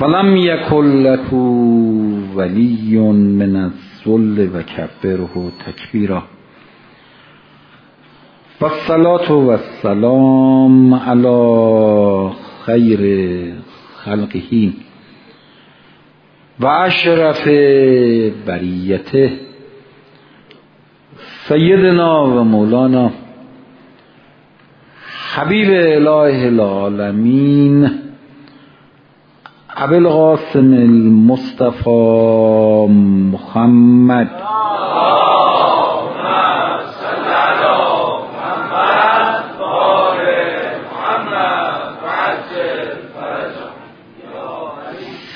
ولم یکن له ولی من الذل و کبره تکبیرا و الصلاة و السلام علی خیر خلقه. و اشرف بریته. سیدنا و مولانا. حبیب اله العالمین. أبي القاسم المصطفى محمد.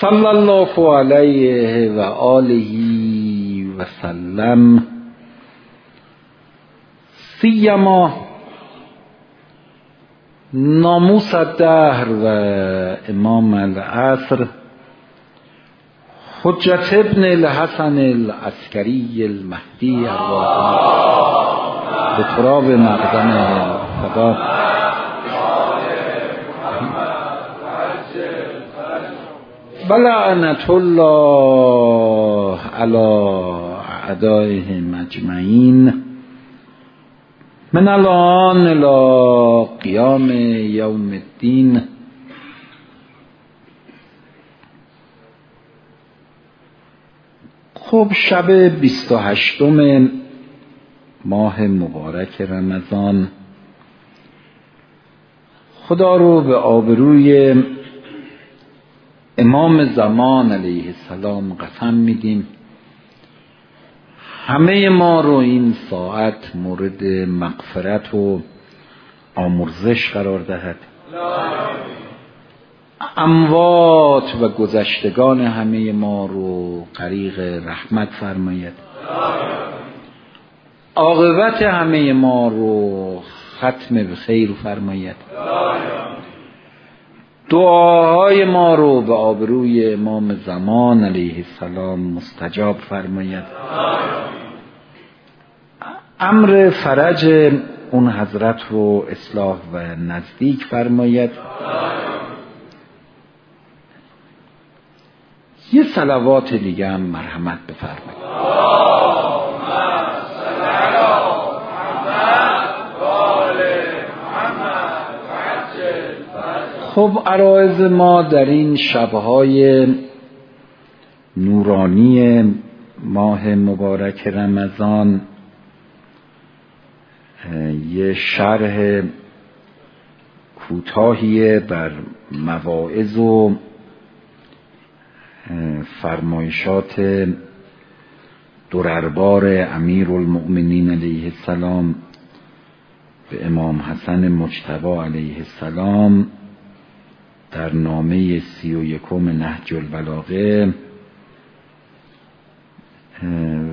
صلى الله عليه وآله وسلم. سيما ناموس الدهر و امام العصر. حجت ابن الحسن العسکری المهدی به تراب مقدم خدا بلعنت الله علی اعدائهم اجمعین. من الان الى قیام یوم الدین. خب شب بیست و هشتم ماه مبارک رمضان. خدا رو به آبروی امام زمان علیه السلام قسم میدیم. همه ما رو این ساعت مورد مغفرت و آمرزش قرار دهد. اموات و گذشتگان همه ما رو غریق رحمت فرماید. عاقبت همه ما رو ختم به خیر فرماید. دعاهای ما رو به آبروی امام زمان علیه السلام مستجاب فرماید. امر فرج اون حضرت رو اصلاح و نزدیک فرماید. یه سلوات دیگه هم مرحمت بفرمایید خب عرایز ما در این شبهای نورانی ماه مبارک رمضان یه شرح کوتاهی بر مواعظ و فرمایشات درربار امیر المؤمنین علیه السلام به امام حسن مجتبا علیه السلام. در نامه سی و یکم نهج البلاغه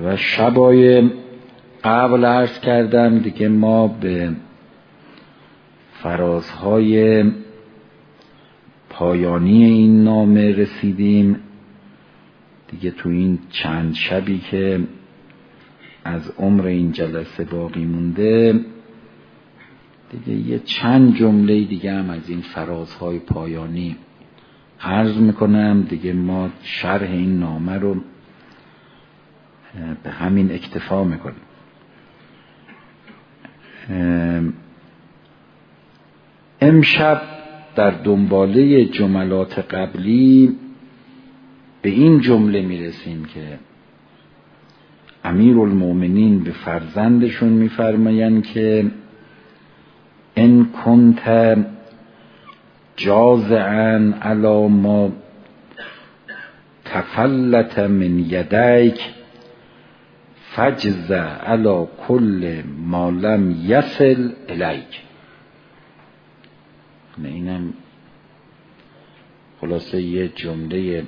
و شبای قبل عرض کردم دیگه ما به فرازهای پایانی این نامه رسیدیم. دیگه تو این چند شبی که از عمر این جلسه باقی مونده دیگه یه چند جمله دیگه هم از این فرازهای پایانی عرض می‌کنم. دیگه ما شرح این نامه رو به همین اکتفا می‌کنیم. امشب در دنباله جملات قبلی به این جمله می‌رسیم که امیر المومنین به فرزندشون میفرمایند که ان کنت جازعا علا ما تفلت من یدیک فجز علا کل ما لم یصل الیک اینم خلاصه یه جمله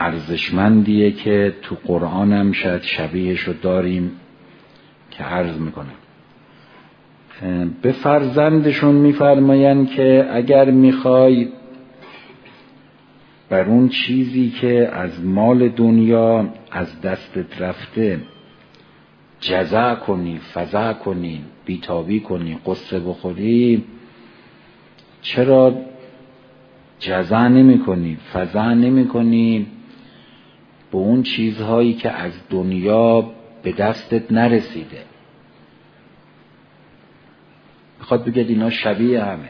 ارزشمندیه که تو قرآنم شاید شبیهش داریم که عرض می‌کنم. به فرزندشون میفرمایند که اگر می‌خوای بر اون چیزی که از مال دنیا از دستت رفته جزع کنی فضع کنی بیتابی کنی قصه بخوری چرا جزع نمی کنی فضع نمی کنی به اون چیزهایی که از دنیا به دستت نرسیده. می‌خواد بگید اینا شبیه همه.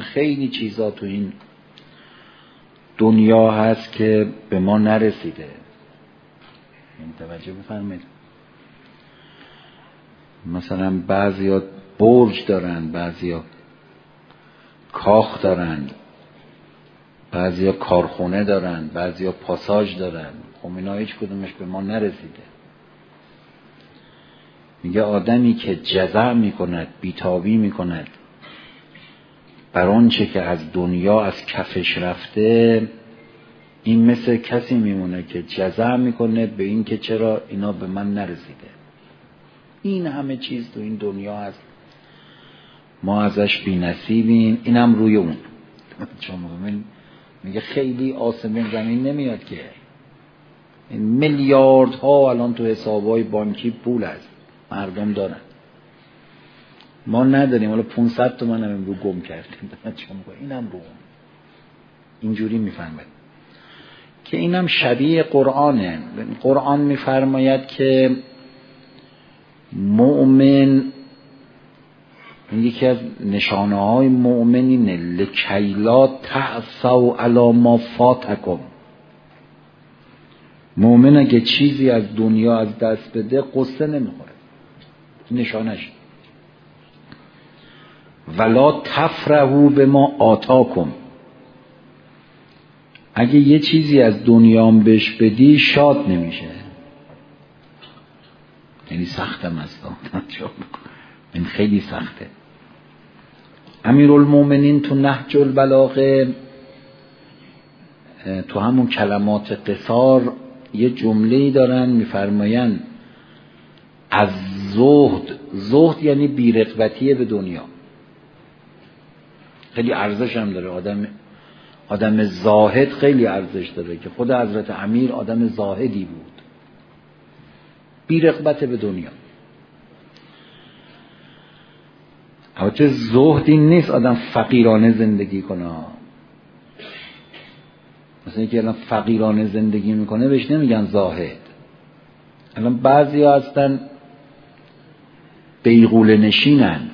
خیلی چیزا تو این دنیا هست که به ما نرسیده. این توجه بفرمایید. مثلا بعضیا برج دارن بعضیا کاخ دارن بعضیا کارخونه دارن بعضیا پاساژ دارن. خب اینا هیچ کدومش به ما نرسیده. میگه آدمی که جزع می‌کند بیتابی می‌کند بر آنچه که از دنیا از کفش رفته این مثل کسی میمونه که جزع می‌کنه به این که چرا اینا به من نرسیده. این همه چیز تو این دنیا هست. ما ازش بی نصیبیم اینم روی اون. چون میگه خیلی آسمون زمین نمیاد که. این میلیارد ها الان تو حسابهای بانکی پول هست. مردم دارن. ما نداریم حالا 500 تومن هم رو گم کردیم. اینم رو اینجوری می‌فهمد که اینم شبیه قرآنه. قرآن میفرماید که مؤمن یکی از نشانه های مؤمنینه لکیلا تعصو علا ما فاتکم. مؤمن اگه چیزی از دنیا از دست بده قصه نمی‌خوره. نشانش. ولا تفرهو به ما آتاکم اگه یه چیزی از دنیام بهش بدی شاد نمیشه. یعنی سختم است. این خیلی سخته. امیر المومنین تو نهج البلاغه تو همون کلمات قصار یه جمله دارن میفرمایند از زهد. زهد یعنی بیرقبتی به دنیا. خیلی ارزش هم داره. آدم آدم زاهد خیلی ارزش داره که خود حضرت امیر آدم زاهدی بود. بیرقبت به دنیا. البته زهدی نیست آدم فقیرانه زندگی کنه. مثلا اینکه الان فقیرانه زندگی می‌کنه بهش نمیگن زاهد. الان بعضی هستن بیغول نشینند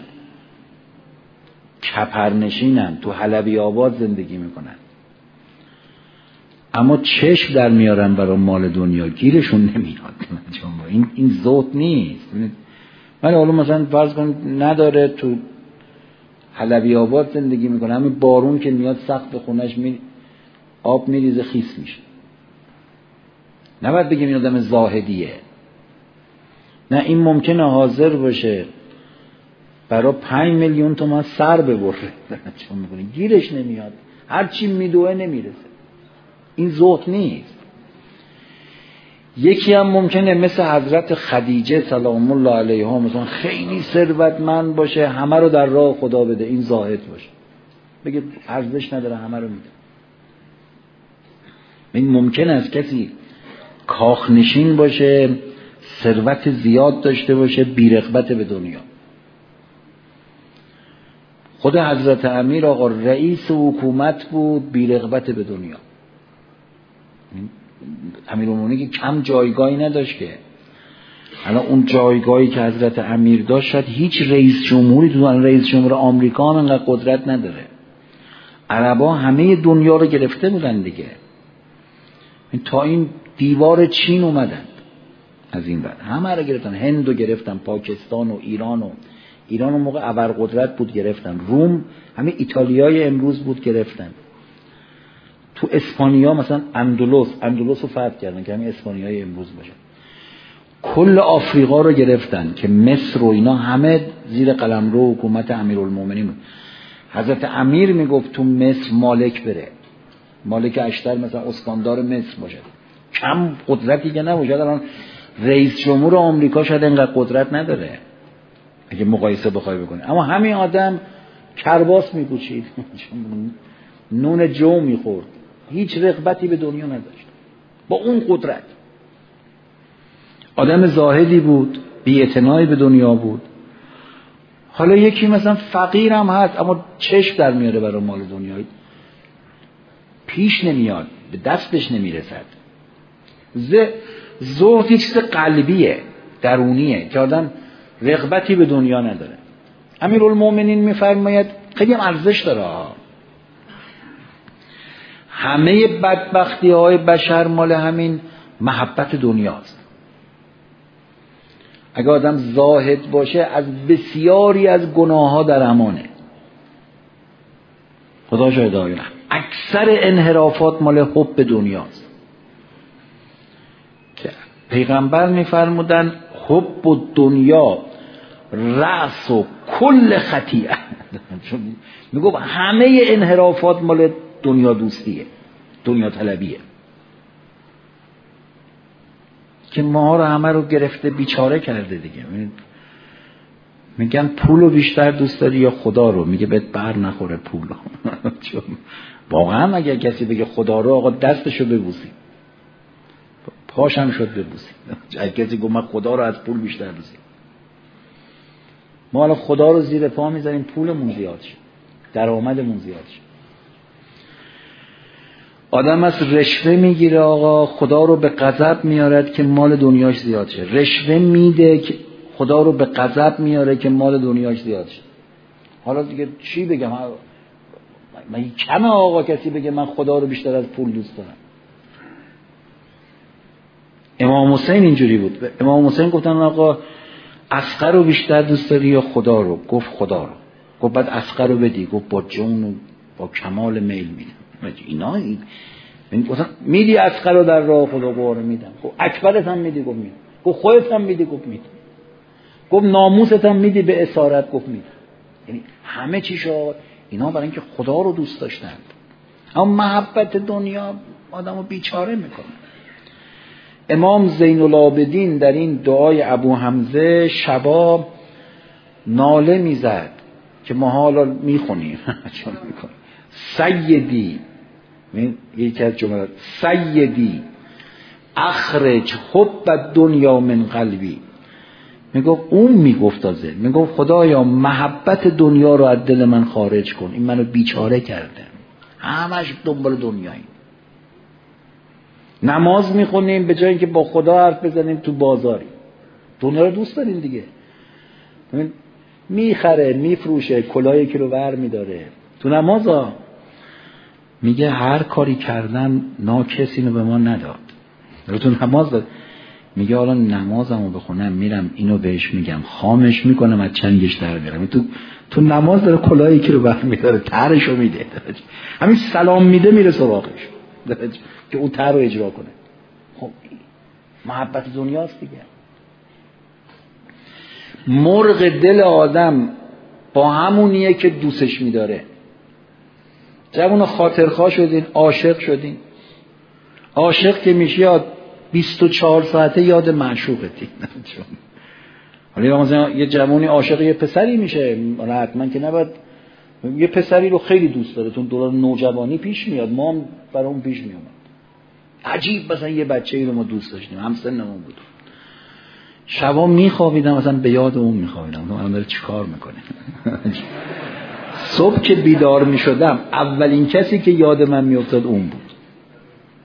کپر نشینند تو حلبی آباد زندگی می‌کنن. اما چشم در میارن برای مال دنیا گیرشون نمیاد. این این زود نیست. من حالا مثلا فرض کن نداره تو حلبی آباد زندگی می‌کنه همین بارون که میاد سقف خونش می آب میریزه خیس میشه. نباید بگیم این آدم زاهدیه. نه این ممکنه حاضر باشه برای پنج میلیون تومن سر ببره. چون گیرش نمیاد. هرچی میدوه نمی‌رسه. این زهد نیست. یکی هم ممکنه مثل حضرت خدیجه سلام الله علیها مثلا خیلی ثروتمند باشه همه رو در راه خدا بده. این زاهد باشه. بگه ارزش نداره همه رو میده. این ممکن است کسی کاخنشین باشه ثروت زیاد داشته باشه بیرغبت به دنیا. خود حضرت امیر آقا رئیس حکومت بود بیرغبت به دنیا. امیر که کم جایگاهی نداشت که. الان اون جایگاهی که حضرت امیر داشت شاید هیچ رئیس جمهوری تو رئیس جمهور آمریکا هم انقدر قدرت نداره. عربا همه دنیا رو گرفته بودن دیگه. تا این دیوار چین اومدن. از این بعد همه رو گرفتن. هند رو گرفتن پاکستان و ایران و ایران اون موقع ابرقدرت بود گرفتن. روم همه ایتالیای امروز بود گرفتن. تو اسپانیا مثلا اندلس اندلس رو فتح کردن که همین اسپانیای امروز باشه. کل آفریقا رو گرفتن که مصر و اینا همه زیر قلمرو حکومت امیرالمومنین بود. حضرت امیر می‌گفت تو مصر مالک بره. مالک اشتر مثلا اسکاندار مصر باشه. کم قدرتی که نباشه الان رئیس جمهور آمریکا شاید اینقدر قدرت نداره. اگه مقایسه بخوای بکنه اما همین آدم کرباس میپوشید. نون جو می‌خورد. هیچ رغبتی به دنیا نداشت. با اون قدرت. آدم زاهدی بود بی به دنیا بود. حالا یکی مثلا فقیرم هست اما چشم در میاره برای مال دنیای. پیش نمیاد به دستش نمی‌رسد. زهد یک چیز قلبیه درونیه که آدم رغبتی به دنیا نداره. المومنین میفرماید خیلی هم ارزش داره همه بدبختی های بشر مال همین محبت دنیاست. اگر آدم زاهد باشه از بسیاری از گناه ها در امانه خدا شاید اکثر انحرافات مال حب دنیاست. پیغمبر میفرمودن حب و دنیا رأس و کل خطیعه میگو همه انحرافات مال دنیا دوستیه دنیا طلبیه. که ما رو همه رو گرفته بیچاره کرده دیگه. میگن پول رو بیشتر دوست داری یا خدا رو؟ میگه بهت بر نخوره پول. واقعا اگر کسی بگه خدا رو آقا دستشو ببوسی. پاشم شد ببوسی اگر کسی گفت من خدا رو از پول بیشتر دوستیم ما حالا خدا رو زیر پا می‌ذاریم پولمون زیاد شد درآمدمون زیاد شد آدم از رشوه می‌گیره آقا خدا رو به غضب میارد که مال دنیاش زیاد شه. رشوه میده که خدا رو به غضب میاره که مال دنیاش زیاد شه. حالا دیگه چی بگم؟ من کمه آقا کسی بگه من خدا رو بیشتر از پول دوست دارم. امام حسین اینجوری بود. امام حسین گفتن آقا اسقر رو بیشتر دوست داری یا خدا رو؟ گفت خدا رو. گفت بعد اسقر رو بدی. گفت با جون و با کمال میل میدم. اینا این میدی اسقر رو در راه خدا؟ باره میدم. گفت اکبرت هم میدی؟ گفت میدم. گفت خودت هم میدی؟ گفت میدم. گفت ناموست هم میدی؟ به اسارت؟ گفت میدم. یعنی همه چیشو اینا برای اینکه خدا رو دوست داشتند اما محبت دنیا آدمو بیچاره می‌کنه. امام زین العابدین در این دعای ابو حمزه شبا ناله می‌زد که ما حالا می‌خونیم. چون می‌کنیم سیدی. یکی از جملات. سیدی. اخرج حب دنیا من قلبی. می‌گفت اون می‌گفت تازه. می‌گفت خدایا محبت دنیا رو از دل من خارج کن. این منو بیچاره کرده. همش دنبال دنیایی نماز می‌خونیم به جای اینکه با خدا حرف بزنیم تو بازاری. دنیا رو دوست داریم دیگه. می‌خره میفروشه کلاه که رو ور میداره. تو نماز ها میگه هر کاری کردم نا کسی رو به ما نداد. تو نماز داد میگه حالا نمازمو بخونم میرم اینو بهش میگم خامش می‌کنم از چنگش در میرم. تو تو نماز داره کلاهی که رو بر میداره ترشو میده. همین سلام میده میره سراغش. که اون تر رو اجرا کنه. خب محبت دنیاست دیگه. مرغ دل آدم با همونیه که دوستش میداره. جوون خاطرخواه شدین عاشق شدین. عاشق که میشه یاد 24 ساعته یاد معشوقتی. حالا یه جوانی عاشق یه پسری میشه. حتما که نباید یه پسری رو خیلی دوست داره تو دوران نوجوانی پیش میاد ما هم برای اون پیش میاد عجیب مثلا یه بچه ای رو ما دوست داشتیم هم سنمون بود. شبا میخوابیدم مثلا به یاد اون میخوابیدم اون داره چیکار می‌کنه؟ صبح که بیدار می‌شدم اولین کسی که یاد من میافتاد اون بود.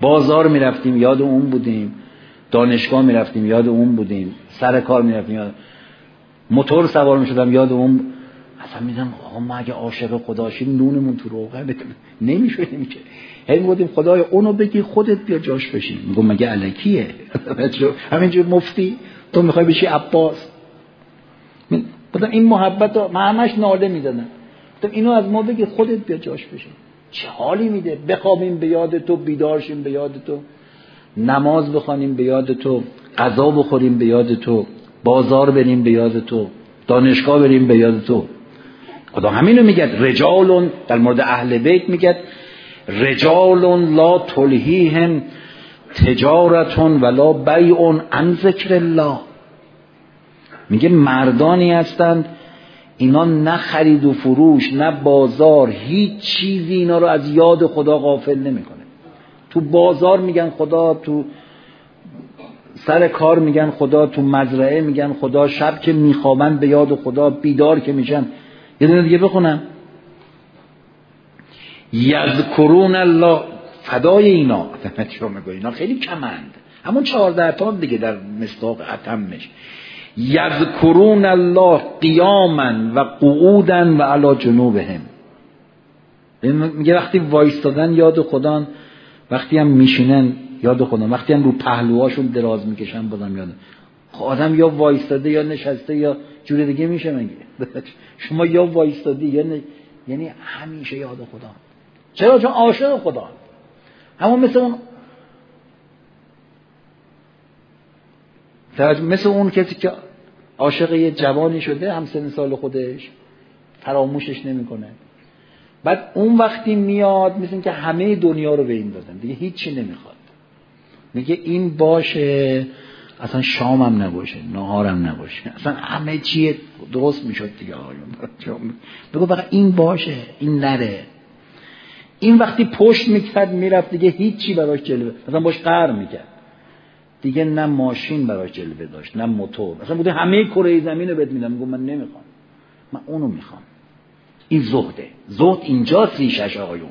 بازار می‌رفتیم یاد اون بودیم. دانشگاه می‌رفتیم یاد اون بودیم. سر کار می‌رفتیم یاد موتور سوار می‌شدم یاد اون اصلا میدم آقا ما اگه عاشق خداشیم نونمون تو روغن. نمی‌شدیم که هی بودیم خدای اونو بگی خودت بیا جاش بشین. میگم مگه علکیه؟ همینجور مفتی. تو می‌خوای بشی عباس. بودم این محبت رو من همش ناله گفتم اینو از ما بگی خودت بیا جاش بشین. چه حالی میده؟ بخوابیم به یاد تو بیدارشیم به یاد تو. نماز بخوانیم به یاد تو. غذا بخوریم به یاد تو. بازار بریم به یاد تو. دانشگاه بریم به یاد تو. خدا همینو میگه رجال در مورد اهل بیت میگه رجال لا تلهیهم تجارتون ولا بیع عن ذکر الله. میگه مردانی هستند اینا نه خرید و فروش نه بازار هیچ چیزی اینا رو از یاد خدا غافل نمی‌کنه. تو بازار میگن خدا تو سر کار میگن خدا تو مزرعه میگن خدا شب که میخوابن به یاد خدا بیدار که میشن یه دونه دیگه بخونم. یذکرون الله فدای اینا. اینا؟ خیلی کمند. همون چهارده تا دیگه در مصداق اتمش. یذکرون الله قیاما و قعودا و علی جنوبهم. میگه وقتی وایستادن یاد خدا وقتی هم میشینن یاد خدا وقتی هم رو پهلوهاشون دراز می‌کشن بازم یاد. خب آدم یا وایستاده یا نشسته یا جور دیگه میشه مگه؟ شما یا وایستادی یا یعنی همیشه یاد خدا. چرا؟ چون عاشق خدا. همون مثل اون مثل اون کسی که عاشق یه جوانی شده هم سن سال خودش فراموشش نمی‌کنه. بعد اون وقتی میاد مثل که همه دنیا رو به این دادن. دیگه هیچی نمی‌خواد. میگه این باشه. اصلا شامم نباشه نهارم نباشه. اصلا همه چیه درست می‌شد دیگه آقایون بگو فقط این باشه این نره. این وقتی پشت می‌کرد می‌رفت دیگه هیچی براش جلوه. مثلا باش قهر می‌کرد. دیگه نه ماشین براش جلوه داشت نه موتور. مثلا بوده همه کره زمین رو بهت میدم. میگم من نمی‌خوام. من اونو می‌خوام. این زهده. زهد اینجاست ریشش آقایون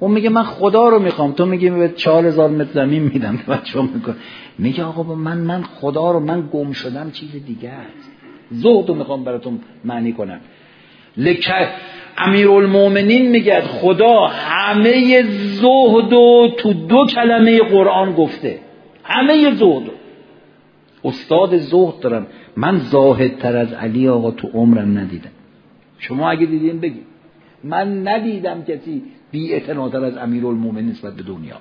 اون میگه من خدا رو می‌خوام. تو میگی به چهار هزار متر زمین میدم بچه میگه آقا من من خدا رو من گم شدم چیز دیگه است. زهد رو می‌خوام براتون معنی کنم. لکه امیرالمومنین میگه خدا همه زهد و تو دو کلمه قرآن گفته. همه زهد استاد زهد دارم. من زاهدتر از علی آقا تو عمرم ندیدم. شما اگه دیدین بگید من ندیدم کسی بی اعتناتر از امیرالمومنین نسبت به دنیا.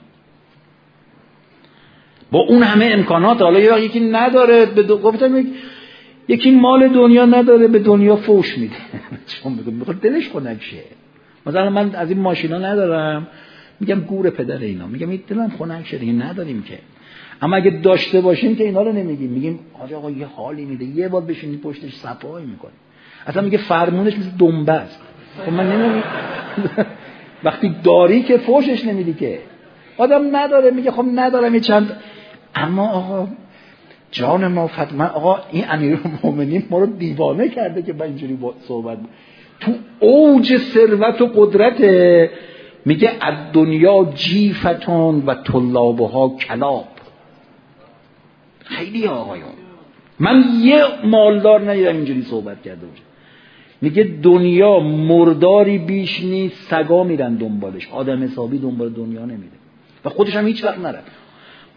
با اون همه امکانات حالا یکی نداره به دو... گفتم یکی مال دنیا نداره به دنیا فوش میده. چون می‌خواد دلش خنک شه مثلا من از این ماشینا ندارم. میگم گور پدر اینا. میگم این دلم خنک شه دیگه نداریم که. اما اگه داشته باشیم که اینا رو نمیگیم. میگیم حاج آقا یه حالی میده. یه بار بشینی پشتش صفایی می‌کنه اصلا میگه فرمونش مثل دنبه است. خب من نمیگم وقتی داری که فوشش نمیدی که. آدم نداره میگه خب ندارم یه چند. اما آقا جان ما فتمن آقا این امیر المومنین ما رو دیوانه کرده که با اینجوری صحبت تو اوج ثروت و قدرت میگه از دنیا جیفتون و طلابها کلاب. خیلی آقایون. من یه مالدار ندیدم اینجوری صحبت کرده باشه میگه دنیا مرداری بیش نیست سگا میرن دنبالش. آدم حسابی دنبال دنیا نمیره. و خودش هم هیچ وقت نره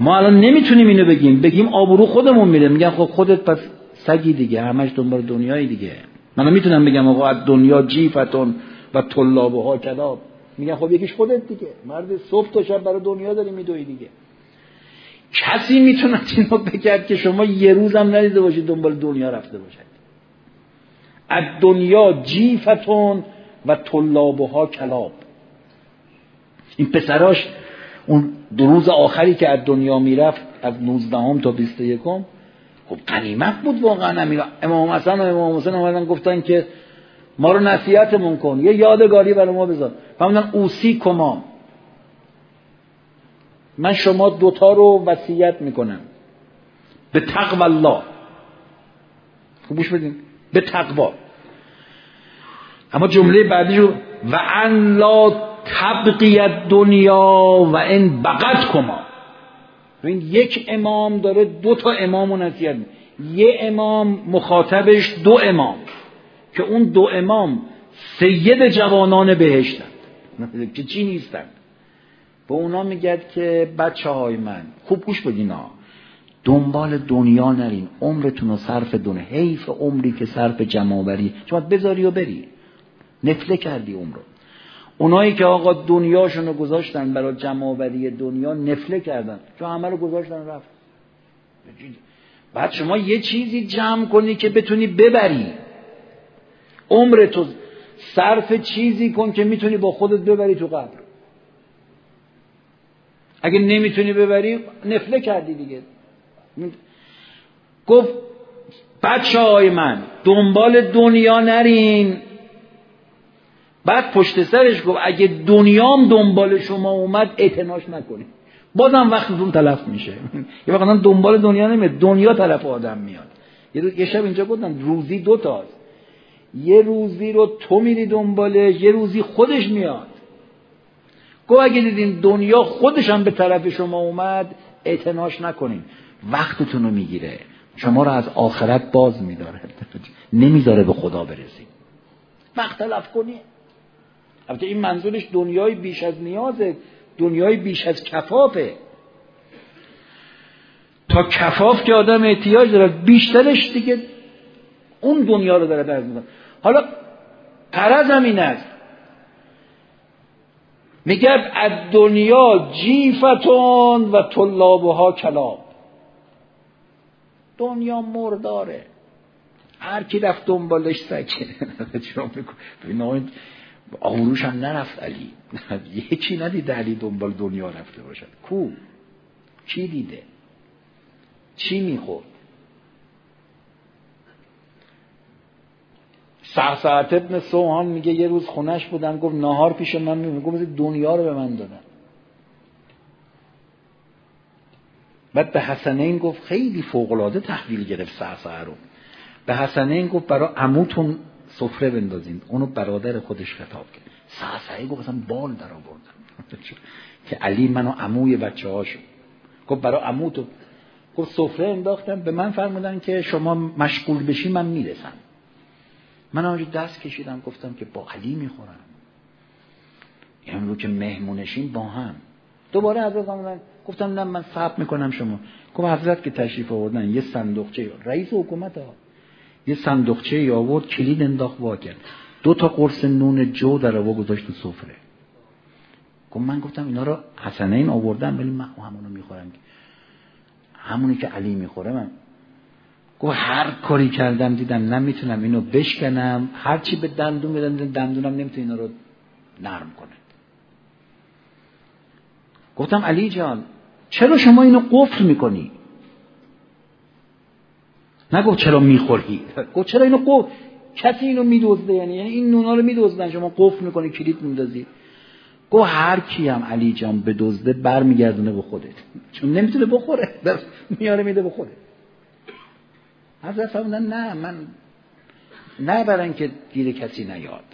ما الان نمی‌تونیم اینو بگیم. بگیم آبرو خودمون میره. میگن خب خودت پس سگی دیگه. همش دنبال دنیای دیگه. من می‌تونم بگم آقا از دنیا جیفتون و طلابها کلاب. میگن خب یکیش خودت دیگه. مرد صبح تا شب برای دنیا داری میدوی دیگه. کسی می‌تونه اینو بگرد که شما یه روزم ندیده باشید دنبال دنیا رفته باشید. از دنیا جیفتون و طلابها کلاب. این پسراش اون دو روز آخری که از دنیا می‌رفت از 19 تا 21 خب قنیمت بود واقعا. امام حسن و امام حسین اومدن گفتن که ما رو نصیحتمون کن یه یادگاری برای ما بذار. فهمیدن اوسی کما من شما دوتا رو وصیت می‌کنم. به تقوی الله. خوبوش بدین. به تقوا. اما جمله بعدی رو و ان لا تبقی دنیا و این بقت کما. این یک امام داره دو تا امام و نصیحت یه امام مخاطبش دو امام که اون دو امام سید جوانان بهشتن. که چی نیستن؟ به اونا میگد که بچه های من خوب گوش بدین دنبال دنیا نرین. عمرتون رو صرف دنیا حیف عمری که صرف جمعآوری. شما بذاری و بری. نفله کردی عمر رو. اونایی که آقا دنیاشون رو گذاشتن برای جمعآوری دنیا نفله کردن. چون همه رو گذاشتن رفت. بعد شما یه چیزی جمع کنی که بتونی ببری. عمر تو صرف چیزی کن که می‌تونی با خودت ببری تو قبر. اگه نمی‌تونی ببری نفله کردی دیگه. گفت بچه های من دنبال دنیا نرین. بعد پشت سرش گفت اگه دنیام دنبال شما اومد اعتناش نکنید. بازم وقتتون تلف میشه. یه وقت دنبال دنیا نمیاد دنیا تلف آدم میاد. یه, شب اینجا گفتم روزی دو تاست. یه روزی رو تو میری دنبالش یه روزی خودش میاد. گو اگه دیدین دنیا خودش هم به طرف شما اومد اعتناش نکنین. وقتتون رو می‌گیره. شما رو از آخرت باز میداره. نمی‌ذاره به خدا برسید وقت تلف کنی. البته این منظورش دنیای بیش از نیازه. دنیای بیش از کفافه. تا کفاف که آدم احتیاج داره. بیشترش دیگه اون دنیا رو داره درد می‌کنه. حالا قرض این است. میگه از دنیا جیفتون و طلابها کلاب. دنیا مرداره. هر کی رفت دنبالش سکه. آوروش هم نرفت علی. یکی ندیده علی دنبال دنیا رفته باشد. کو؟ چی دیده؟ چی می‌خورد؟ سعسعت ابن سوهان میگه یه روز خونش بودم گفت نهار پیش من میگه گفت دنیا رو به من دادن. بعد به حسنین گفت خیلی فوقلاده تحویل گرفت سعسعه رو. به حسنین گفت برای عموتون سفره بندازین. اونو برادر خودش خطاب کرد. سعسعه گفت اصلا بال در آوردم. که علی منو عموی بچه هاشو گفت برای عموتون. گفت سفره انداختم. به من فرمودن که شما مشغول بشی من می‌رسم. من آنجا دست کشیدم. گفتم که با علی می‌خورم. امرو که مهمونشین با هم. دوباره حضرت آمدن گفتم نه من صبر می‌کنم شما. گفت حضرت که تشریف آوردن یه صندوقچه رئیس حکومت ها. یه صندوقچه آورد کلید انداخت وا کرد. دو تا قرص نون جو در آوا گذاشت تو سفره. گفت من گفتم اینا رو حسنین آوردم ولی من همونو می‌خورم همونی که علی می‌خوره من. گفت هر کاری کردم دیدم نمی‌تونم اینو بشکنم. هرچی به دندون بدم دندونم نمی‌تونه اینا رو نرم کنه. گفتم علی جان چرا شما اینو قفل می‌کنی؟ نگفت چرا می‌خوری گفت چرا اینو قفل؟ کسی اینو میدزده؟ یعنی یعنی این نونا رو میدزدن شما قفل می‌کنی کلید میندازی. گفت هر کی هم علی جان به دزده برمیگردونه به خودت. چون نمی‌تونه بخوره میاره میده به خودت. حضرت نه من نه برن که گیر کسی نیاد.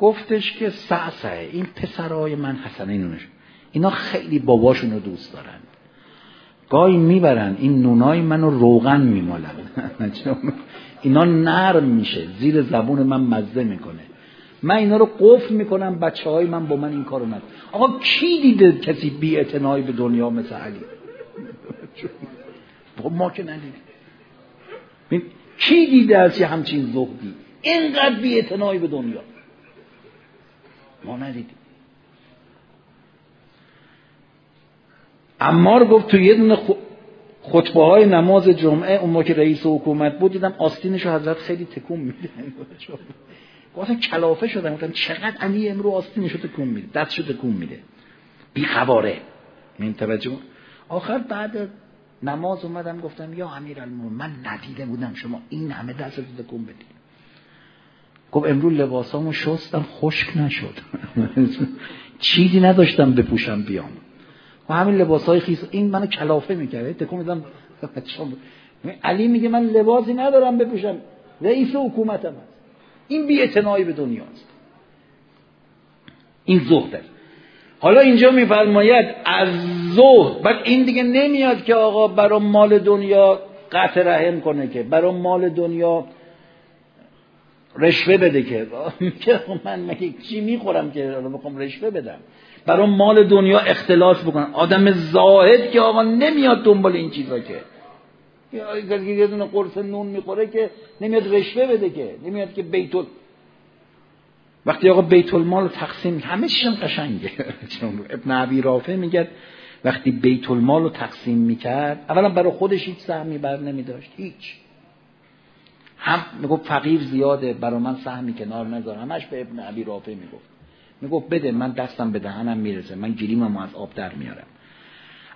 گفتش که سعسعه این پسرای من حسنه اینونش اینا خیلی باباشون رو دوست دارن. گاهی می‌برن این نونای منو روغن میمالن. اینا نرم میشه زیر زبون من مزه می‌کنه. من اینا رو قفل می‌کنم بچه های من با من این کارو نکن آقا کی دیده کسی بی به دنیا مثل علی؟ ما که ندیدیم کی دیده از یه همچین زهدی؟ اینقدر بی به دنیا. ما ندیدیم. امار گفت تو یه دونه خطبه های نماز جمعه اون که رئیس حکومت بود دیدم آستینش حضرت خیلی تکون میده. گفتم کلافه شدم گفتم چقدر علی امرو آستینش رو تکون میده دستش رو تکون میده. بی خباره این توجه؟ آخر بعد نماز اومدم گفتم یا امیر من ندیده بودم شما این همه دست رو تکون بدید. گفت امروز لباسامو شستم خشک نشد. چیزی نداشتم بپوشم بیام. و همین لباس های خیس این منو کلافه می‌کرده تکون میدم علی میگه من لباسی ندارم بپوشم. رئیس حکومتم هست. این بی به دنیاست این زهد حالا اینجا میفرماید از زهد بعد این دیگه نمیاد که آقا برای مال دنیا قطع رحم کنه که برای مال دنیا رشوه بده که. من مگه چی می‌خورم که بخوام رشوه بدم؟ برای مال دنیا اختلاس بکنن. آدم زاهد که آقا نمیاد دنبال این چیزا که. یه دونه قرص نون می‌خوره که نمیاد رشوه بده که. نمیاد که بیت وقتی آقا بیت المال تقسیم همه چیشم قشنگه. ابن عبی رافع میگه وقتی بیت المال رو تقسیم می‌کرد اولا برای خودش هیچ سهمی بر نمیداشت. هیچ. هم می‌گفت فقیر زیاده برای من سهمی کنار نذار همش به ابن عبی رافع می‌گفت. می‌گفت بده من دستم به دهنم می‌رسه. من گیریمم از آب در میارم.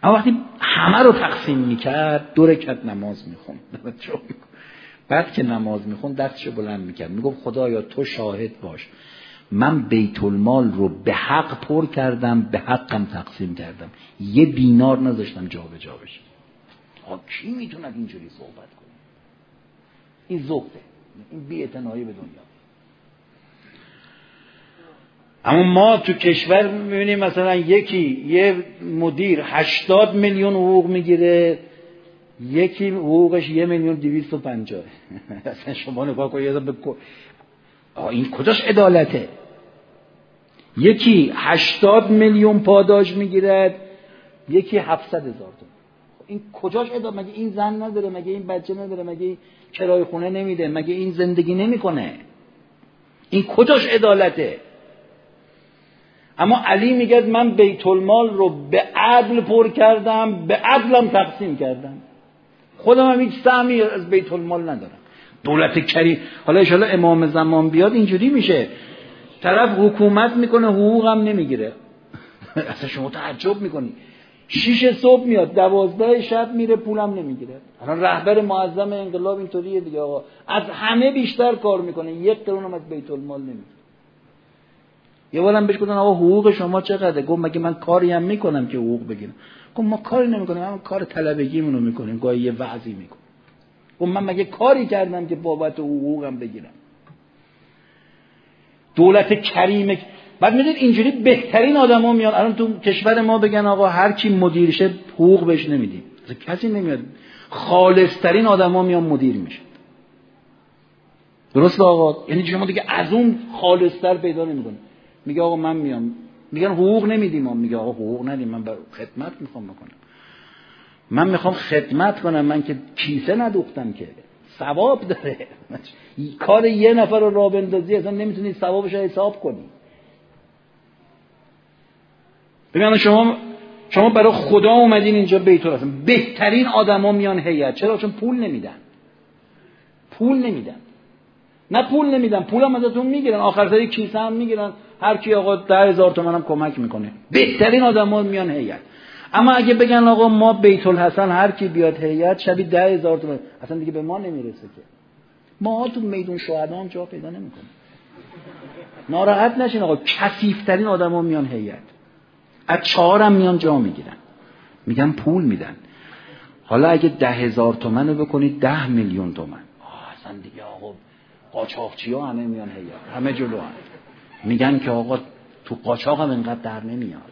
اما وقتی همه رو تقسیم می‌کرد دو رکت نماز میخون بعد که نماز میخون دستشو بلند می‌کرد. می‌گفت خدایا تو شاهد باش. من بیت المال رو به حق پر کردم به حقم تقسیم کردم. یه دینار نذاشتم جابجا بشه. کی می‌تونه اینجوری صحبت کنه؟ این زخته این بی به دنیا. اما ما تو کشور می‌بینیم مثلا یکی یه مدیر هشتاد میلیون حقوق می‌گیره یکی حقوقش یه میلیون دویست و پنجاه. اصلا شما نگاه کنید این کجاش عدالته؟ یکی هشتاد میلیون پاداش می‌گیرد یکی هفتصد هزار تومان. این کجاش ادامه؟ مگه این زن نداره؟ مگه این بچه نداره؟ مگه کرای خونه نمیده؟ مگه این زندگی نمی‌کنه؟ این کجاش عدالته؟ اما علی میگه من بیت المال رو به عدل پر کردم به عدلم تقسیم کردم. خودم هم هیچ سهمی از بیت المال ندارم. دولت کریم حالا ان امام زمان بیاد اینجوری میشه. طرف حکومت می‌کنه حقوقم نمی‌گیره. اصلا شما تعجب می‌کنی. شیش صبح میاد دوازده شب میره پولم نمی‌گیره. الان رهبر معظم انقلاب اینطوریه دیگه آقا. از همه بیشتر کار می‌کنه. یک قرون از بیت المال نمی‌گیره. یه بارم بهش گفتن آقا حقوق شما چقدره؟ گفت مگه من کاری هم می‌کنم که حقوق بگیرم؟ گفت ما کاری نمی‌کنیم. ما کار طلبگیمون رو می‌کنیم. گاهی یه وعظی می‌کنیم. گفت من مگه کاری کردم که بابت حقوقم بگیرم؟ دولت کریم بعد می‌دونید اینجوری بهترین آدما میان. الان تو کشور ما بگن آقا هر کی مدیر شه حقوق بهش نمیدیم. کسی نمیاد. خالصترین آدما میان مدیر میشه درست آقا؟ یعنی شما دیگه از اون خالصتر پیدا نمی‌کنه میگه آقا من میام. میگن حقوق نمیدیم. میگه آقا حقوق ندیم. من بر خدمت می‌خوام بکنم. من می‌خوام خدمت کنم. من که کیسه ندوختم که. ثواب داره. کار یه نفر رو را بندازی اصلا نمی‌تونی ثوابش رو حساب کنی. ببین شما شما برای خدا اومدین اینجا بیت هستن بهترین آدما میان هیئت. چرا؟ چون پول نمیدن. پول نمیدن. نه پول نمیدن پولم ازتون می‌گیرن. آخر سری کیسه هم می‌گیرن. هر کی آقا ده هزار تومن هم کمک می‌کنه. بهترین آدما میان هیئت. اما اگه بگن آقا ما بیت الحسن هر کی بیاد هیئت شبی ده هزار تومن. اصلا دیگه به ما نمی‌رسه که. ما تو میدون شهدا هم جا پیدا نمی‌کنیم. ناراحت نشین آقا. کثیفترین آدما میان هیئت. از چهارم میان جا می‌گیرن. میگن پول میدن. حالا اگه ده هزار تومن رو بکنید ده میلیون تومن. اصلا دیگه آقا قاچاقچی ها همه میان هیئت همه جلو هم. میگن که آقا تو قاچاق هم انقدر در نمیاد.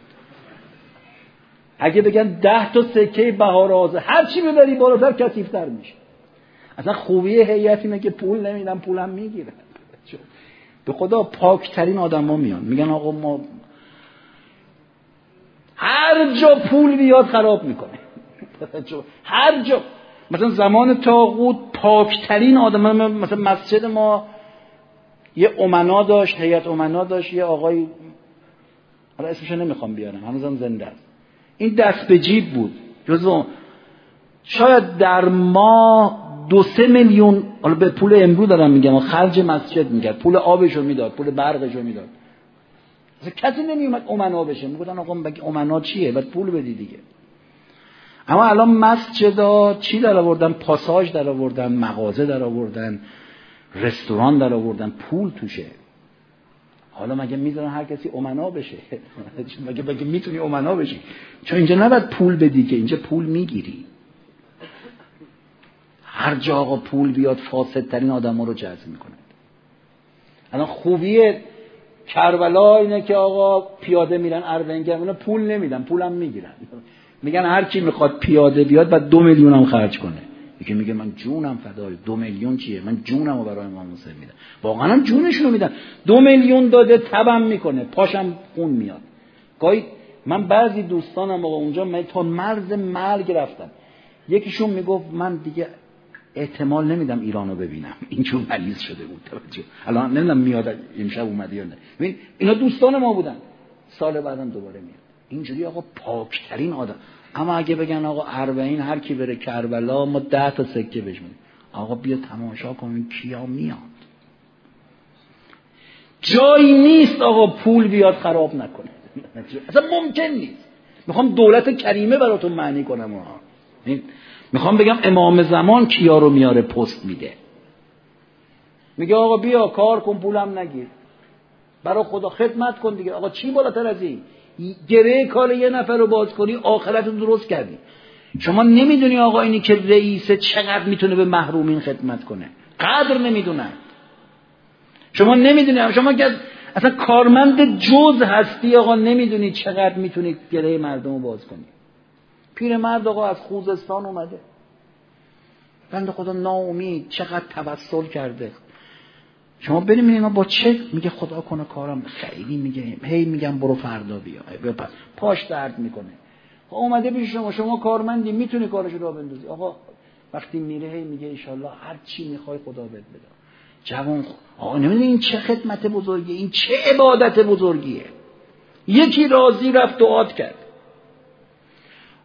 اگه بگن ده تا سکه بهار هر چی ببری بالاتر کثیفتر میشه. اصلا خوبی هیئت اینه که پول نمیدن پولم می‌گیرن. به خدا پاکترین آدم ها میان. میگن آقا ما هر جا پول بیاد خراب می‌کنه. هر جا. مثلا زمان تاغوت پاکترین آدم مثلا مسجد ما یه امنا داشت هیئت امنا داشت یه آقای حالا اسمش نمی‌خوام بیارم هنوزم زنده است. این دست به جیب بود. جزو شاید در ما دو سه میلیون حالا به پول امرو دارم میگم خرج مسجد می‌کرد. پول آبشو می‌داد پول برقشو می‌داد. کسی نمیومد امنا بشه. می‌گفتن آقا بگی امنا چیه؟ بعد پول بدی دیگه. اما الان مسجدا چی در آوردن پاساژ در آوردن مغازه در آوردن رستوران در آوردن پول توشه. حالا مگه می‌ذارن هر کسی امنا بشه؟ مگه مگه می‌تونی امنا بشی؟ چون اینجا نباید پول بدی که اینجا پول می‌گیری. هر جا آقا پول بیاد فاسدترین آدم رو جذب می‌کنه. الان خوبی کربلا اینه که آقا پیاده میرن ارونگر اینا پول نمیدن پولم می‌گیرن. میگن هر کی می‌خواد پیاده بیاد بعد دو میلیون هم خرج کنه. یکی میگه من جونم فدای دو میلیون چیه؟ من جونم رو برای امام حسین میدم. واقعا هم جونشونو میدن. دو میلیون داده تبم می‌کنه. پاشم خون میاد. گاهی من بعضی دوستانم آقا اونجا من تا مرز مرگ رفتم. یکیشون می‌گفت من دیگه احتمال نمیدم ایران رو ببینم. اینجور مریض شده بود. توجه. الان نمی‌دونم میاد امشب اومده یا نه. اینا دوستان ما بودن. سال بعدم دوباره میاد. اینجوری آقا پاکترین آدم. اما اگه بگن آقا اربعین هر کی بره کربلا ما ده تا سکه بهش آقا بیا تماشا کنیم کیا میاد. جایی نیست آقا پول بیاد خراب نکنه. اصلا ممکن نیست. می‌خوام دولت کریمه براتون معنی کنم. آقا می‌خوام بگم امام زمان کیا رو میاره پست میده؟ میگه آقا بیا کار کن پولم نگیر. برای خدا خدمت کن دیگه. آقا چی بالاتر از این؟ گره کار یه نفر رو باز کنی آخرت رو درست کردی. شما نمی‌دونی آقا اینی که رئیسه چقدر می‌تونه به محرومین خدمت کنه. قدر نمی‌دونن. شما نمی‌دونی. شما که اصلا کارمند جز هستی آقا نمی‌دونی چقدر می‌تونی گره مردم رو باز کنی. پیر مرد آقا از خوزستان اومده. بند خدا ناامید چقدر توسل کرده. شما بریم اینا با چه؟ میگه خدا کنه کارم. خیلی میگه. هی میگم برو فردا بیا. پاش درد می‌کنه. خب اومده پیش شما. شما کارمندی می‌تونی کارش رو بندازی. آقا وقتی میره هی میگه ایشالله هر چی می‌خوای خدا بهت بده. جوان آقا نمی‌دونی این چه خدمت بزرگیه؟ این چه عبادت بزرگیه؟ یکی راضی رفت دعات کرد.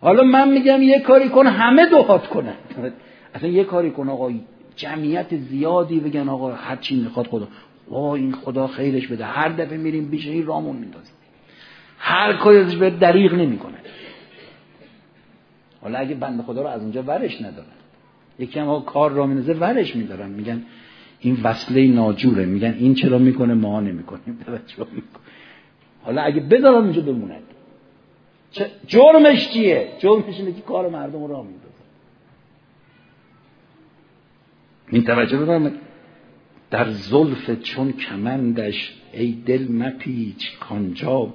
حالا من میگم یه کاری کن همه دعات کنن. اصلا یه کاری کن آقا جمعیت زیادی بگن آقا هر چی می‌خواد خدا. وا این خدا خیرش بده. هر دفعه میریم بیش این رامون میندازیم. هر کاری به دریغ نمی‌کنه. حالا اگه بند خدا رو از اونجا ورش ندارن. یکی هم کار را میندازه ورش میدارن. میگن این وصله ناجوره. میگن این چرا می‌کنه؟ ما نمی‌کنیم. حالا اگه بذارن اونجا بموند جرمش چیه؟ جرمش اینه که کار مردم را میندازه. این توجه بفرمایید در زلف چون کمندش ای دل مپیچ کانجا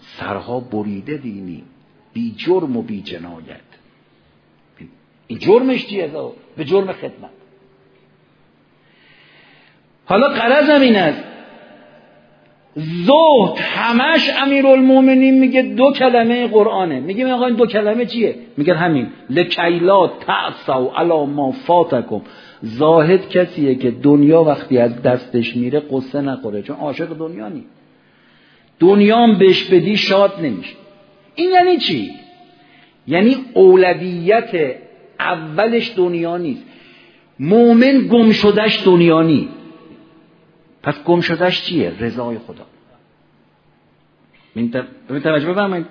سرها بریده دینی بی جرم و بی جنایت. این جرمش چیه؟ به جرم خدمت. حالا قرضم این است. زهد همش امیرالمومنین میگه دو کلمه قرآنه. میگه آقا این دو کلمه چیه؟ میگه همین. لکیلا تعصوا علی ما فاتکم. زاهد کسیه که دنیا وقتی از دستش میره قصه نخوره. چون عاشق دنیا نی. دنیا بهش بدی شاد نمیشه. این یعنی چی؟ یعنی اولویت اولش دنیا نیست. مؤمن گم شدهش دنیا نی. پس گم شدهش چیه؟ رضای خدا. ببین توجه بفرمایید.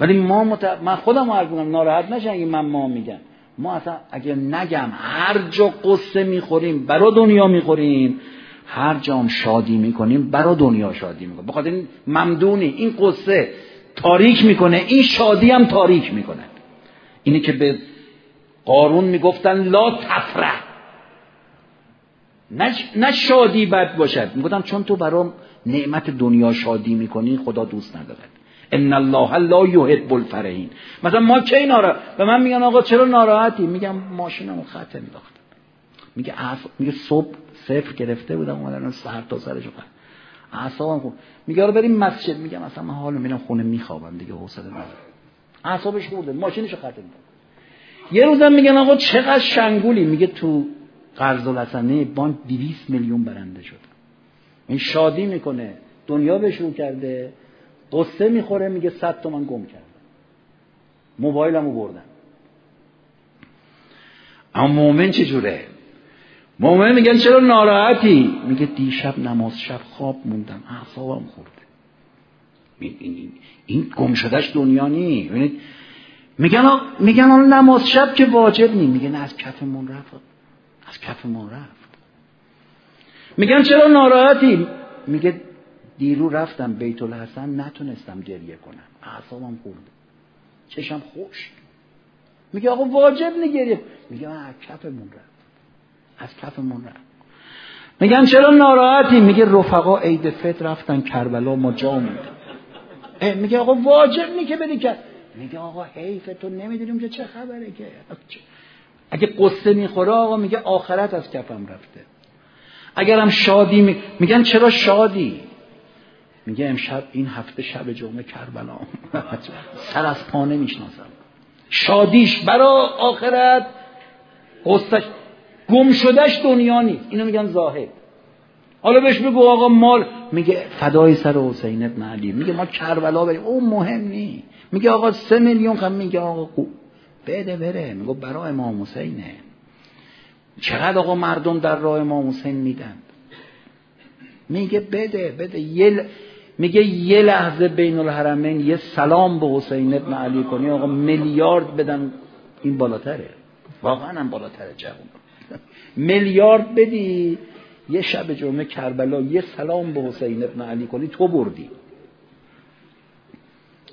ولی ما مت... من خودم عرض ناراحت نشن اگه من ما میگم. ما اصلا اگه نگم هر جا قصه می‌خوریم برا دنیا می‌خوریم هر جام شادی می‌کنیم برا دنیا شادی می‌کنیم. بخاطر این ممدونی این قصه تاریک می‌کنه این شادی هم تاریک می‌کنه. اینی که به قارون می‌گفتن لا تفرح. نه شادی بد باشد. می‌گفتم چون تو برام نعمت دنیا شادی می‌کنی خدا دوست ندارد. ان الله لا يحب الفرحین. مثلا ما کی ناراحت؟ به من میگن آقا چرا ناراحتی؟ میگم ماشینمو خط انداختم. میگه میگه صبح صفر گرفته بودم اومدن سر تا سرش خط اعصابم خوب. میگه آره بریم مسجد. میگم مثلا من حالو میرم خونه میخوابم دیگه حوصله ندارم. اعصابش خورده ماشینشو خط انداخت. یه روزم میگن آقا چقدر شنگولی. میگه تو قرض الحسنه بانک 200 میلیون برنده شد. این شادی می‌کنه. دنیا به شروع کرده. قصه می‌خوره میگه صد تومن گم کرد. موبایلمو بردن اما مؤمن چجوره؟ مؤمن میگن چرا ناراحتی؟ میگه دیشب نماز شب خواب موندم. اعصابم خورده. این, این گم شدهش دنیا نی میگن میگن نماز شب که واجب نی میگن از کفمون رفت. از کفمون رفت. میگن چرا ناراحتی؟ میگه دیرو رفتم بیت الحسن نتونستم گریه کنم. اعصابم خورد. چشم خوش میگه آقا واجب نگریه میگه من از کفمون رفت. از کفمون رفت. میگن چرا ناراحتی؟ میگه رفقا عید فطر رفتن کربلا ما جا موندیم میگه آقا واجب نی که بدی که میگه آقا حیف تو نمی‌دونیم که چه خبره که. اگه قصه می‌خوره آقا میگه آخرت از کفم رفته. اگرم شادی می... میگن چرا شادی؟ میگه امشب این هفته شب جمعه کربلا سر از پا نمی‌شناسم. شادیش برا آخرت. قصتش گم شدهش دنیا نیست. اینو میگن زاهد. حالا بهش بگو آقا مال میگه فدای سر حسین ابن علی میگه ما کربلا بریم. اون مهم نی. میگه آقا سه میلیون خم میگه آقا بده بره. میگه برای امام حسینه. چقدر آقا مردم در راه امام حسین میدن؟ میگه بده بده. یه میگه یه لحظه بین الحرمین یه سلام به حسین ابن علی کنی. آقا میلیارد بدن. این بالاتره. واقعا هم بالاتره جوون میلیارد بدی یه شب جمعه کربلا یه سلام به حسین ابن علی کنی تو بردی.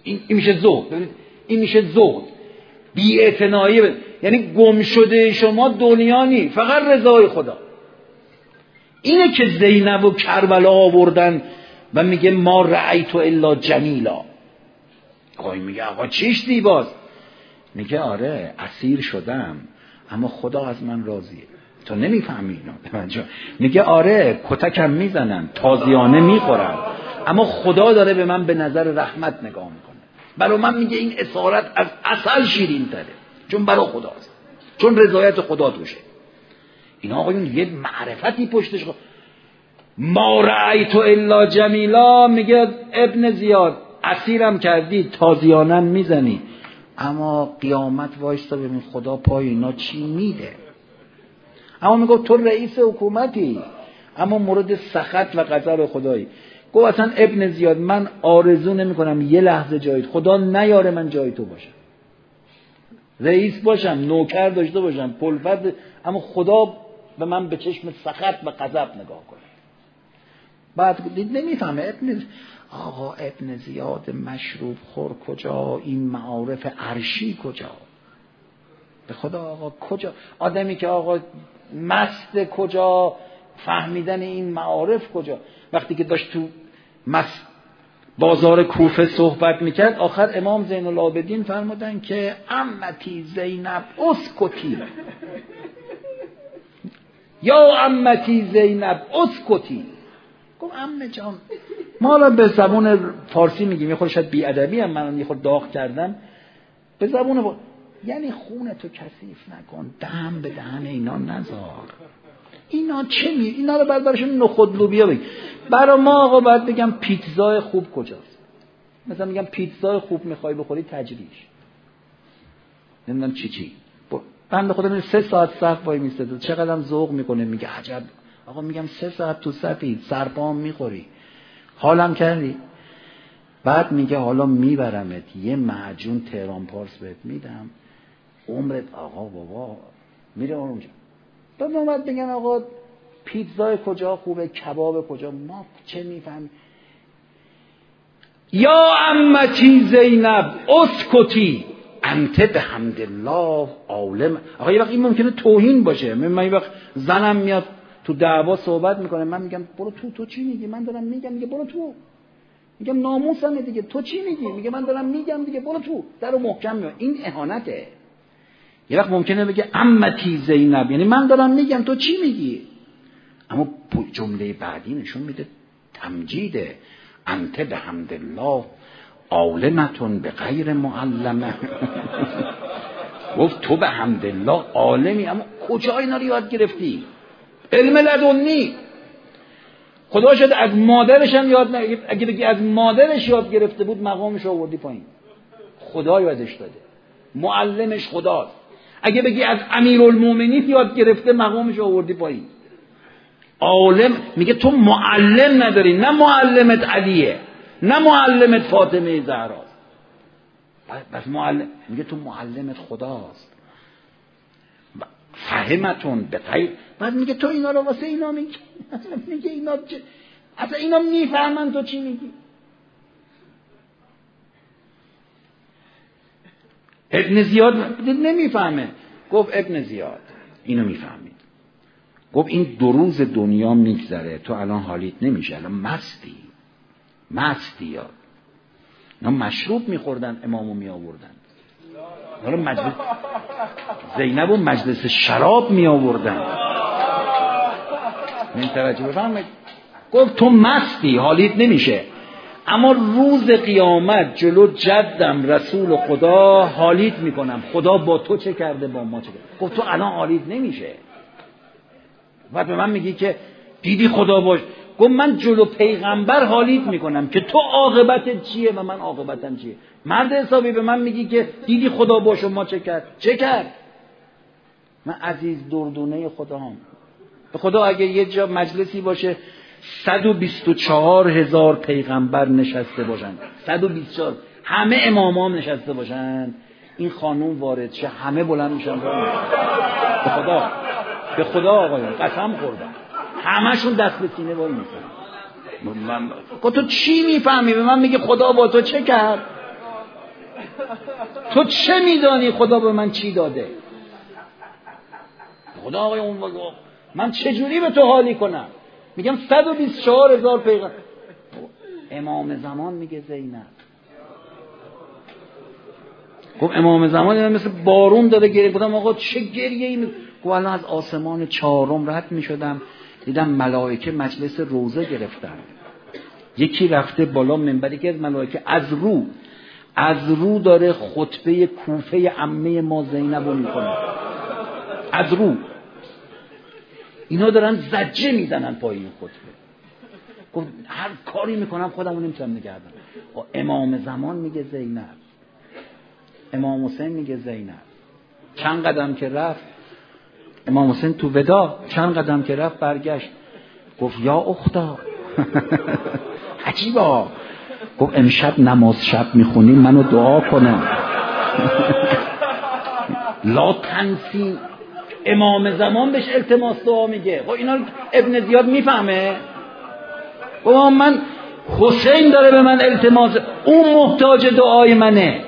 این, میشه زهد. این میشه زهد. بی یعنی گم شده شما دنیا فقط رضای خدا. اینه که زینب و کربلا آوردن و میگه ما رأیت الا جمیلا. آقای میگه آقا چیش زیباست؟ میگه آره اسیر شدم اما خدا از من راضیه. تو نمی‌فهمی اینو. میگه آره کتکم می‌زنن تازیانه می‌خورم اما خدا داره به من به نظر رحمت نگاه می‌کنه. برای من میگه این اسارت از اصل شیرین تره چون برای خداست. چون رضایت خدا توشه. این آقایون یه معرفتی پشتش ما رأیتو الا جمیلا میگه ابن زیاد اسیرم کردی تازیانم می‌زنی. اما قیامت وایستا ببین خدا پای اینا چی میده. اما میگه تو رئیس حکومتی. اما مورد سخت و قدر خدایی. گفت اصلا ابن زیاد من آرزو نمی کنم یه لحظه جایید خدا نیاره من جای تو باشم. رئیس باشم نوکر داشته باشم پلفت اما خدا به من به چشم سخت و غضب نگاه کنه. بعد دید نمی‌فهمه. ابن آقا ابن زیاد مشروب خور کجا؟ این معارف عرشی کجا؟ به خدا آقا کجا؟ آدمی که آقا مست کجا؟ فهمیدن این معارف کجا؟ وقتی که داشت تو بازار کوفه صحبت می‌کرد. آخر امام زین العابدین فرمودن که امتی زینب اسکتی. یا امتی زینب اسکتی. گفت ام جان ما الان به زبون فارسی میگیم. یه خود شاید هم من یه خود داغ کردم به زبون با... یعنی خون تو کثیف نکن. دم به دهن اینا نزار اینا چه می اینا رو بعد براشون نخود لوبیا بگی. برا ما آقا باید بگم پیتزای خوب کجاست؟ مثلا میگم پیتزای خوب می‌خوای بخوری تجریش. نمی‌دونم چی چی. بند خدا سه ساعت صف وای میسته چقدر ذوق می‌کنه میگه عجب. آقا میگم سه ساعت تو صفی سرپام می‌خوری. حالم کردی؟ بعد میگه حالا میبرمت یه معجون تهران پارس بهت میدم. عمرت آقا بابا میره اونجا. بعد اومد بگن آقا پیتزای کجا خوبه کباب کجا؟ ما چه می‌فهمیم؟ یا امتی زینب اسکتی. انت به حمد الله عالم. آقا یه وقت این ممکنه توهین باشه. من یه وقت زنم میاد تو دعوا صحبت می‌کنه. من میگم برو تو تو چی میگی؟ من دارم میگم میگه برو تو. میگم ناموسمه دیگه. تو چی میگی؟ میگه من دارم میگم دیگه برو تو. درو محکم میگم این اهانته. یه وقت ممکنه بگه امتی زینب. یعنی من دارم میگم تو چی میگی؟ اما جمله بعدی نشون میده تمجیده انت به حمد الله عالمتون به غیر معلمه. گفت تو به حمد الله عالمی اما کجا اینا رو یاد گرفتی؟ علم لدنی. خدا شد از مادرش هم یاد نگید اگه بگی از مادرش یاد گرفته بود مقامش آوردی پایین. خدا یادش داده. معلمش خداست. اگه بگی از امیرالمومنین یاد گرفته مقامش آوردی پایین. عالم میگه تو معلم نداری نه معلمت علیه نه معلمت فاطمه زهراست بس معلم میگه تو معلمت خداست. فهمتون به غیر بعد میگه تو اینا رو واسه اینا میگی؟ میگه اینا چه اصلا اینا می‌فهمن تو چی میگی؟ ابن زیاد نمی‌فهمه. گفت ابن زیاد. اینو می‌فهمید. گفت این دو روز دنیا میگذره. تو الان حالیت نمیشه الان مستی. مستی یاد اینا مشروب میخوردن امامو می آوردن حالا مجلس زینب و مجلس شراب می آوردن من توجه بفهمید گفت تو مستی حالیت نمیشه. اما روز قیامت جلو جدم رسول خدا حالیت می‌کنم. خدا با تو چه کرده با ما چه کرده؟ گفت تو الان حالیت نمیشه. و به من میگی که دیدی خدا باش. گفت من جلو پیغمبر حالیت می‌کنم که تو عاقبت چیه و من عاقبتم چیه. مرد حسابی به من میگی که دیدی خدا باش و ما چه کرد؟ چه کرد؟ من عزیز دردونه خدا هم به خدا اگه یه جا مجلسی باشه 124 هزار پیغمبر نشسته باشن. 124 همه امامان نشسته باشن. این خانوم وارد شه. همه بلند میشن. به خدا. به خدا آقایون قسم خوردم. همشون دست به سینه وای می‌کنن تو چی می‌فهمی؟ به من میگه خدا با تو چه کرد؟ تو چه میدانی خدا به من چی داده؟ خدا آقای اون من چجوری به تو حالی کنم؟ میگم 124 هزار پیغمبر. امام زمان میگه زینب. گفت امام زمان یعنی مثل بارون داره گریه بودم آقا چه گریه این الان از آسمان چهارم رد می‌شدم. دیدم ملائکه مجلس روزه گرفتن. یکی رفته بالا منبری که از ملائکه از رو از رو داره خطبه کوفه عمه ما زینب رو می‌کنه. از رو. اینا دارن زجه می‌زنن پای این خطبه. گفت هر کاری می‌کنم خودمو نمی‌تونم نگردم امام زمان میگه زینب. امام حسین میگه زینب. چند قدم که رفت امام حسین تو ودا چند قدم که رفت برگشت. گفت یا اختا. عجیبا. گفت امشب نماز شب می‌خونیم منو دعا کنم. لا تنسی. امام زمان بهش التماس دعا میگه. خب اینا ابن زیاد می‌فهمه. گفت من حسین داره به من التماس اون محتاج دعای منه.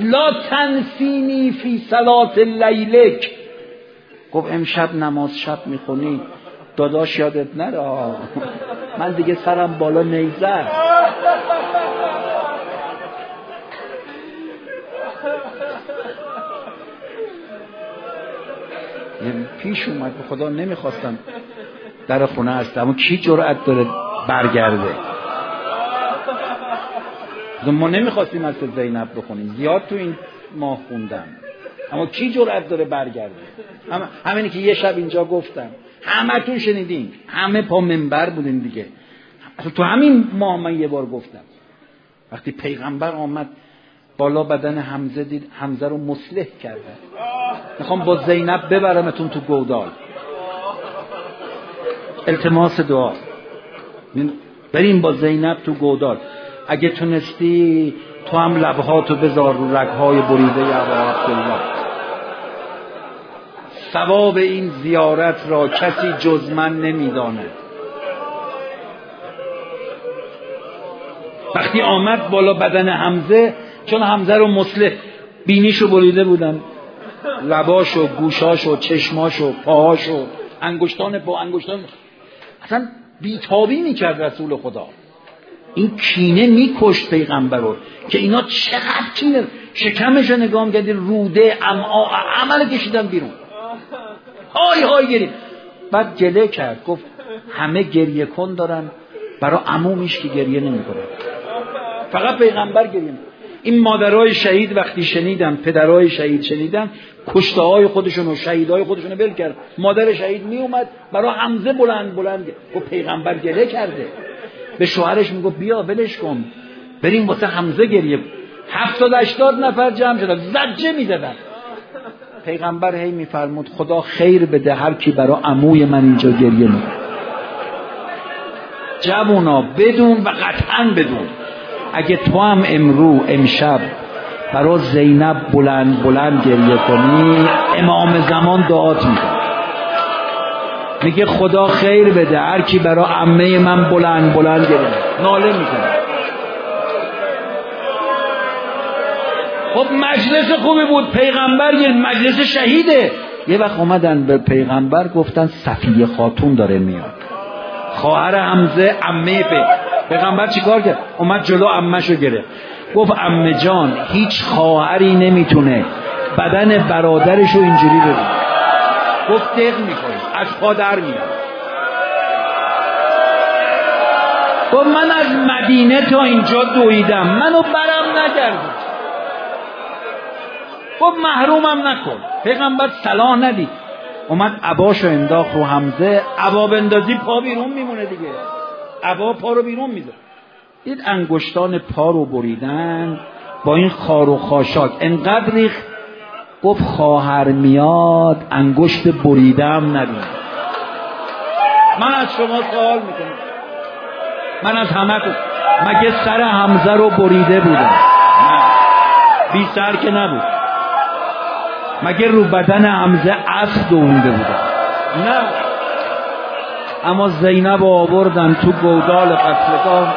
لا تنسینی فی صلات لیلک. گفت امشب نماز شب می‌خونی. داداش یادت نره. من دیگه سرم بالا نیزه. پیش اومد به خدا نمی‌خواستم در خونه هستم. اما کی جرأت داره برگرده؟ ما نمی‌خواستیم از زینب بخونیم. زیاد تو این ماه خوندم. اما کی جرأت داره برگرده؟ هم... همینی که یه شب اینجا گفتم. همه تون شنیدین. همه پا منبر بودین دیگه. تو همین ماه من یه بار گفتم. وقتی پیغمبر آمد بالا بدن حمزه دید حمزه رو مسلح کرده. می‌خوام با زینب ببرمتون تو گودال. التماس دعا. بریم با زینب تو گودال. اگه تونستی تو هم لبهاتو بذار رو رگهای بریده ابا عبدالله ثواب این زیارت را کسی جز من نمی‌داند. وقتی آمد بالا بدن حمزه چون حمزه رو مسلح بینیشو بریده بودن. لباشو گوشاشو چشماشو پاهاشو انگشتان با انگشتان. اصلا بیتابی می‌کرد رسول خدا. این کینه میکشت پیغمبر رو که اینا چقدر کینه. شکمش رو نگاه روده اما عمل کشیدن بیرون. های های گری بعد گله کرد. گفت همه گریه کن دارن. برای عمومیش که گریه نمی‌کنه فقط پیغمبر گریه این مادرای شهید وقتی شنیدم پدرای شهید شنیدم کشته های خودشون و شهیدهای خودشون ول کرد. مادر شهید می اومد برای حمزه بلند بلند و پیغمبر گله کرده. به شوهرش می‌گفت بیا ولش کن. بریم واسه حمزه گریه. هفتاد هشتاد نفر جمع شدن. زجه می‌زدن پیغمبر هی میفرمود خدا خیر بده هر کی برای عموی من اینجا گریه می‌کنه جوونا بدون و قطعا بدون. اگه تو هم امرو امشب برای زینب بلند بلند گریه کنی امام زمان دعات می‌کنه. میگه خدا خیر بده هر کی برای عمه من بلند بلند گریه ناله می‌کنه. خب مجلس خوبی بود. پیغمبر یه مجلس شهیده. یه وقت اومدن به پیغمبر گفتن صفیه خاتون داره میاد. خواهر حمزه عمه به. پیغمبر چیکار کرد؟ اومد جلو عمهشو گرفت. گفت عمه جان هیچ خواهری نمی‌تونه بدن برادرشو اینجوری ببینه. گفت دق می‌کنه از پا در میاد. گفت من از مدینه تا اینجا دویدم. منو برم نکردی گفت محرومم نکن. پیغمبر صلاح ندید. اومد عباشو انداخت رو حمزه. عبا بندازی پا بیرون میمونه دیگه. عبا پا رو بیرون میده دید انگشتان پا رو بریدن با این خار و خاشاک. انقدر ریخ گفت خواهر میاد انگشت بریدم نبین من از شما سوال می‌کنم. من از همه مگه سر حمزه رو بریده بودم؟ نه. بی سر که نبود. مگه رو بدن حمزه اسب دونده بودم؟ نه. اما زینب آوردن تو گودال قتلگاه.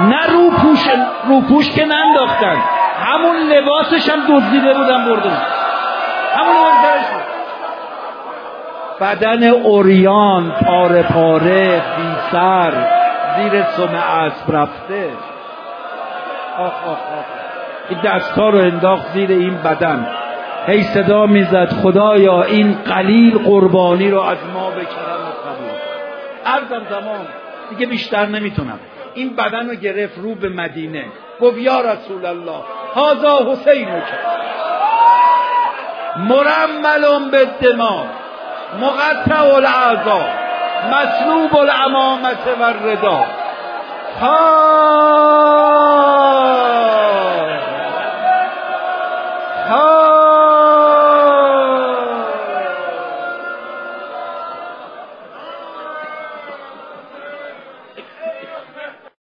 نه روپوش روپوش که ننداختن. همون لباسش هم دزدیده بودن بردن همون لباسش بدن اوریان پاره پاره بی سر زیر سم اسب رفته. آخ آخ آخ این دستا رو انداخت زیر این بدن. هی صدا می‌زد خدایا این قلیل قربانی رو از ما به کرم قبول. ارزم زمان دیگه بیشتر نمی‌تونم. این بدن رو گرفت رو به مدینه. گفت یا رسول الله هازا حسین مرمل به دماغ. مقطع الاعضا. مسلوب الامامت و ردا